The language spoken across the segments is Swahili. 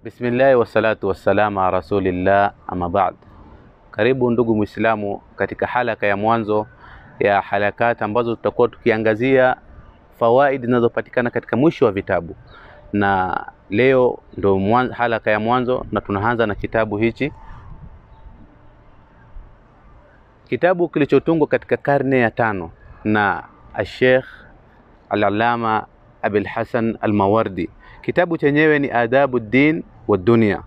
Bismillahi wassalatu wassalamu ala rasulillah, amma ba'd. Karibu ndugu Muislamu katika halaka ya mwanzo ya halakati ambazo tutakuwa tukiangazia fawaidi zinazopatikana katika mwisho wa vitabu, na leo ndo halaka ya mwanzo na tunaanza na kitabu hichi, kitabu kilichotungwa katika karne ya tano na Sheikh Al-Allama Abil Hasan Al-Mawardi. Kitabu chenyewe ni Adabu Din wa Dunia.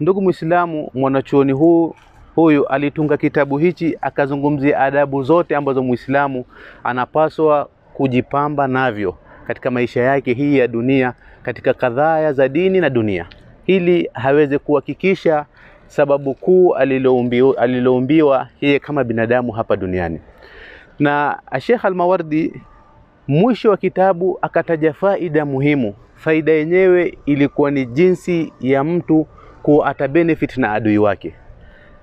Ndugu Muislamu, mwanachuoni huu huyu alitunga kitabu hichi akazungumzia adabu zote ambazo Muislamu anapaswa kujipamba navyo katika maisha yake hii ya dunia, katika kadhaa za dini na dunia, ili haweze kuhakikisha sababu kuu aliloumbiwa yeye kama binadamu hapa duniani. Na Sheikh Al-Mawardi mwisho wa kitabu akataja faida muhimu. Faida yenyewe ilikuwa ni jinsi ya mtu kuwa ata benefit na adui wake.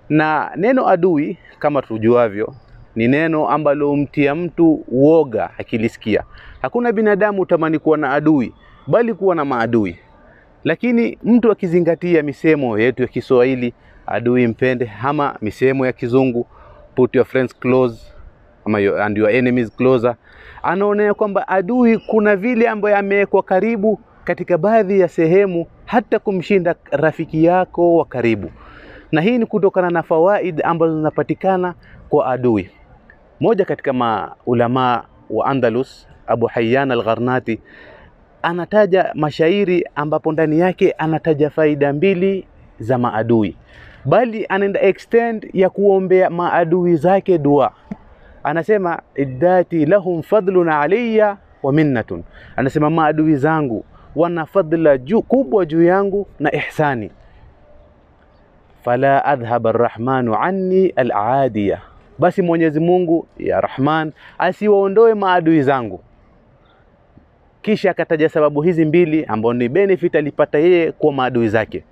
Na neno adui kama tujuavyo ni neno ambalo humtia mtu uoga akilisikia. Hakuna binadamu utamani kuwa na adui, bali kuwa na maadui. Lakini mtu akizingatia misemo yetu ya Kiswahili, adui mpende, ama misemo ya Kizungu, put your friends close ama and your enemies closer, anaonea kwamba adui kuna vile ambayo amewekwa karibu katika baadhi ya sehemu, hata kumshinda rafiki yako wa karibu, na hii ni kutokana na fawaid ambazo zinapatikana kwa adui. Moja katika maulamaa wa Andalus, Abu Hayyan al-Gharnati anataja mashairi ambapo ndani yake anataja faida mbili za maadui, bali anaenda extend ya kuombea maadui zake dua anasema iddati lahum fadlun alayya wa minnatun, anasema maadui zangu wana fadla juu kubwa juu yangu na ihsani. Fala adhhab arrahmanu anni aladiya, basi Mwenyezi Mungu ya Rahman asiwaondoe maadui zangu. Kisha akataja sababu hizi mbili ambao ni benefit alipata yeye kwa maadui zake.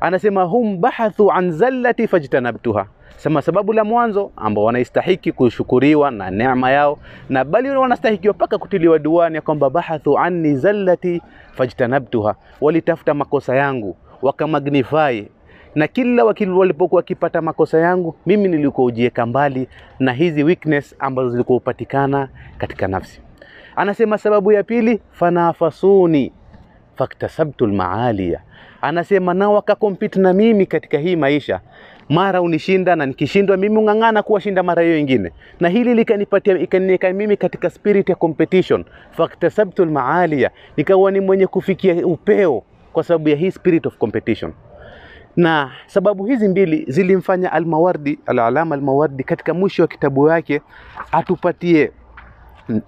Anasema hum bahathu an zallati fajtanabtuha. Sema sababu la mwanzo ambao wanaistahiki kushukuriwa na neema yao, na bali wanastahikiwa mpaka kutiliwa duani ya kwamba bahathu anni zallati fajtanabtuha, walitafuta makosa yangu wakamagnify, na kila walipokuwa wakipata makosa yangu mimi nilikuwa ujieka mbali na hizi weakness ambazo zilikuwa upatikana katika nafsi. Anasema sababu ya pili, fanafasuni faktasabtu almaalia, anasema nao wakakompete na mimi katika hii maisha. Mara unishinda na nikishindwa mimi ung'ang'ana kuwashinda mara hiyo ingine, na hili likanipatia ikaniweka mimi katika spirit ya competition, faktasabtu almaalia, nikawa ni mwenye kufikia upeo kwa sababu ya hii spirit of competition. Na sababu hizi mbili zilimfanya Almawardi, Al-Alama Almawardi katika mwisho wa kitabu yake atupatie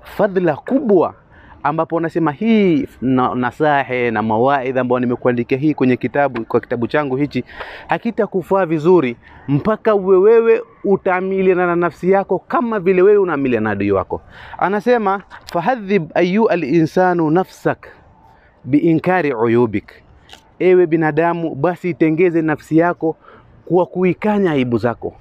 fadhila kubwa ambapo wanasema hii na, nasahe na mawaidha ambayo nimekuandikia hii kwenye kitabu kwa kitabu changu hichi hakitakufaa vizuri mpaka uwe wewe utaamiliana na nafsi yako kama vile wewe unaamiliana na adui wako. Anasema fahadhib ayu alinsanu nafsak biinkari uyubik, ewe binadamu, basi itengeze nafsi yako kwa kuikanya aibu zako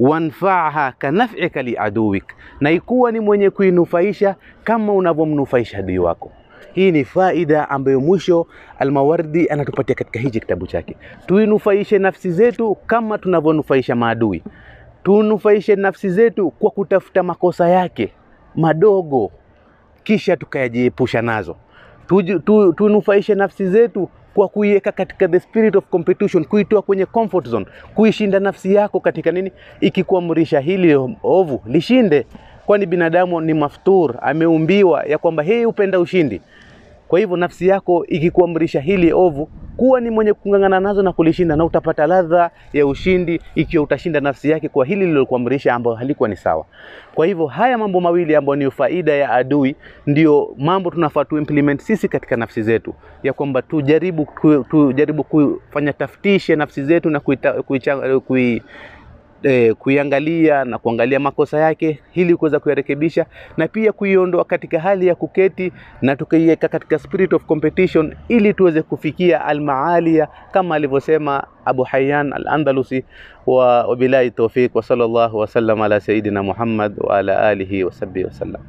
wanfaaha kanafika liaduwik, na ikuwa ni mwenye kuinufaisha kama unavyomnufaisha adui wako. Hii ni faida ambayo mwisho Almawardi anatupatia katika hichi kitabu chake. Tuinufaishe nafsi zetu kama tunavyonufaisha maadui, tunufaishe nafsi zetu kwa kutafuta makosa yake madogo, kisha tukayajiepusha nazo. Tunufaishe tu, nafsi zetu kwa kuiweka katika the spirit of competition, kuitoa kwenye comfort zone, kuishinda nafsi yako katika nini, ikikuamrisha hili ovu lishinde, kwani binadamu ni maftur, ameumbiwa ya kwamba yeye upenda ushindi. Kwa hivyo nafsi yako ikikuamrisha hili ovu, kuwa ni mwenye kung'ang'ana nazo na kulishinda, na utapata ladha ya ushindi ikiwa utashinda nafsi yake kwa hili lilokuamrisha ambayo halikuwa ni sawa. Kwa hivyo haya mambo mawili ambayo ni faida ya adui, ndio mambo tunafaa tu implement sisi katika nafsi zetu, ya kwamba tujaribu tujaribu kufanya taftishe nafsi zetu na kuita, kuicha, kui, eh, kuiangalia na kuangalia makosa yake ili kuweza kuyarekebisha na pia kuiondoa katika hali ya kuketi na tukaiweka katika spirit of competition ili tuweze kufikia almaalia kama alivyosema Abu Hayyan al-Andalusi wa wabillahi tawfiq wa sallallahu wasallam ala sayidina Muhammad wa ala alihi wa sahbihi wasallam.